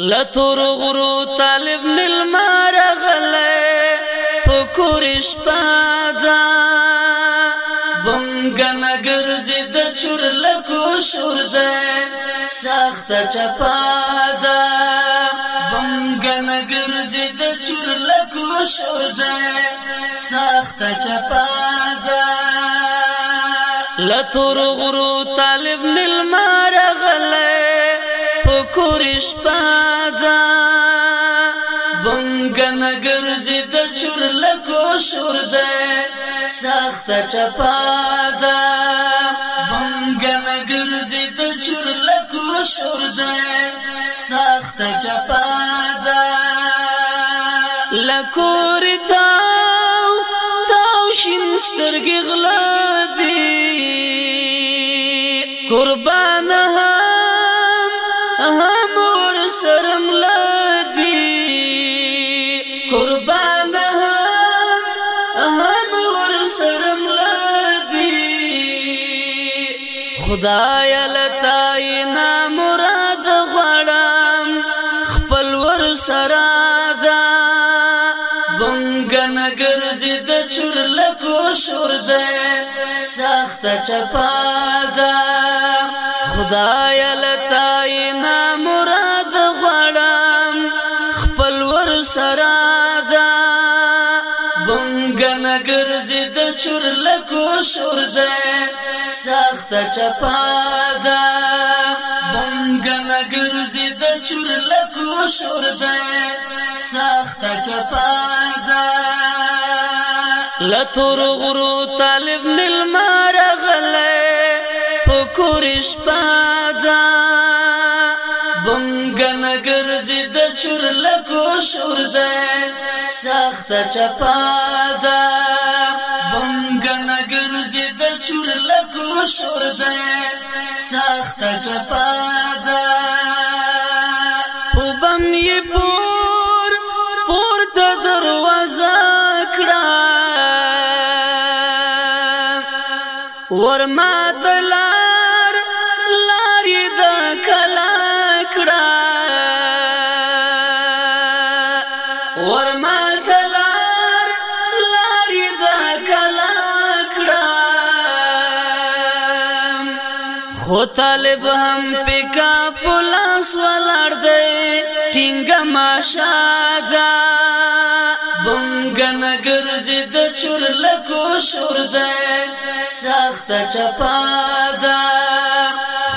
لتور غرو طالب ملمار غلې فکر شپه دا بنګ نګرځي د چور لکو شور ده سخت چپا دا بنګ نګرځي د چور لکو شور ده سخت چپا دا لتور غرو طالب ملمار غلې فکر شپه چور لکو شور ده سخت چپا ده منګه مګرځي ته چور لکو شور ده سخت چپا ده لکور تاو تاو شین سترګې خدای لتای نا مراد غړم خپل ور سره دا بنګ نګر زید چرل کو شور دې سخت چپا دا خدای لتای نا مراد غړم خپل ور سره چور لکو شور ده سخت چپا ده بنگ نگر زید چور لکو شور ده سخت چپا ده لتور غرو طالب ملمار غلی پکورش پادا بنگ نگر زید چور لکو شور ده سخت چپا ده لک مشور ده سخت جپا ده وبم یې پور پور ته دروازه کړه ورما تلار لارې د کلا خو طالب هم پکا پلاس ولړ دی ټینګه ماشا دا بونګ نګر زید چورل کو شور دی سخت چپا دا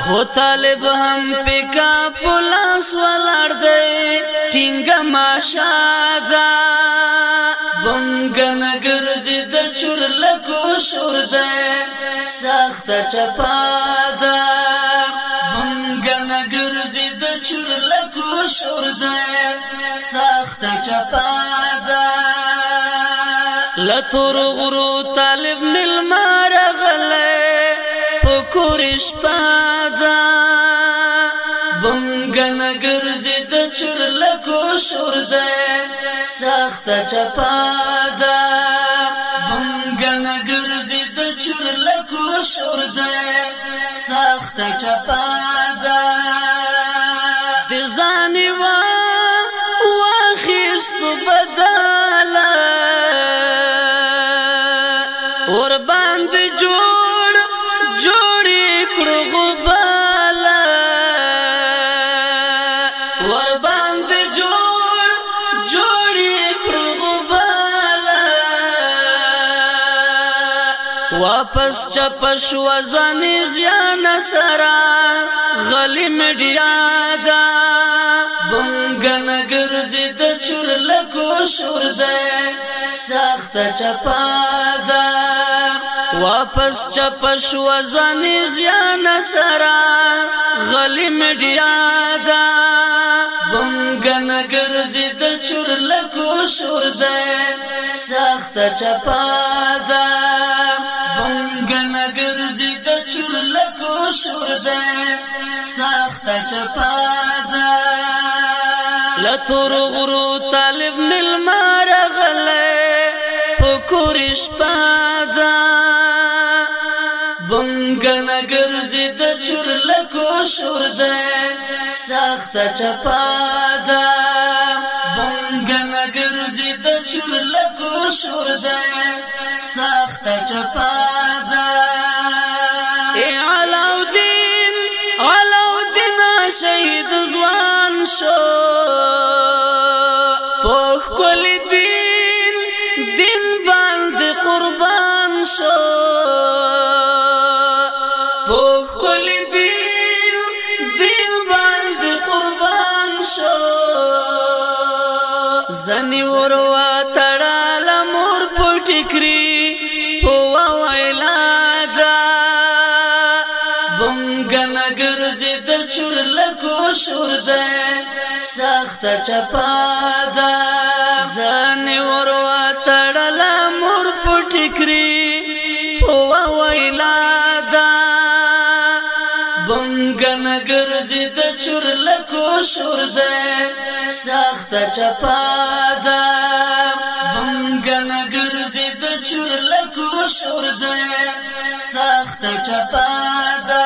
خو طالب هم پکا پلاس ولړ دی ټینګه ماشا دا بونګ نګر زید چورل کو شور دی سخت چپا دا منگا نگرزی دا چرلکو شرده سخت چپا دا لطور غرو طالب ملمار غلی پکورش پا دا بنگا نگرزی دا چرلکو شرده سخت چپا دا بنگا نگرزی دا چرلکو مشهور دی سخت چپا دا د ځانې وا واخیست بدلا ور باندې جوړ جوړې کړو واپس چپ شو ځان زیان سرا غلی میډیا دا بنګن ګرځي د چور لکو شور ده سخت چپا دا واپس چپ شو ځان زیان سرا غلی میډیا دا مونږه نګرځي د چور لکو شور ده سخت چپا ده مونږه نګرځي د چور لکو شور ده سخت چپا ده لتور غرو طالب ملمار غلې فکر شپا ده مونږه نګرځي د چور لکو شور ده سخت چپا دا بنگن گرزی دا چرلکو شور دا سخت چپا دا ای علاو دین علاو دین شهید زوان شو شور لکو شور ده سخت چپا ده ځان ور وتړل مور پټی کری او ویلا ده بنګ نګر زید چور لکو شور ده سخت چپا ده بنګ نګر زید چور لکو شور ده سخت چپا ده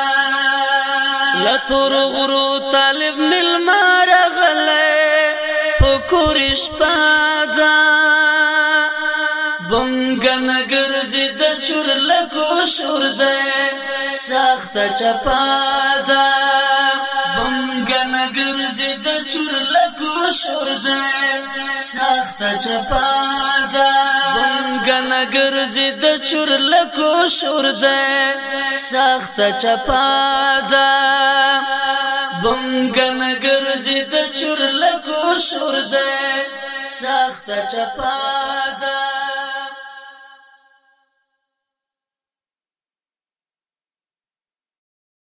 لتور غرو طالب ملمار غلې فکر شپه دا بنګ نګر زید چور لکو شور دې سخت چپا دا زور لکو شور ده سخت چپا ده بنګ نګر زید چور لکو شور ده سخت چپا ده بنګ نګر زید چور لکو شور ده سخت چپا ده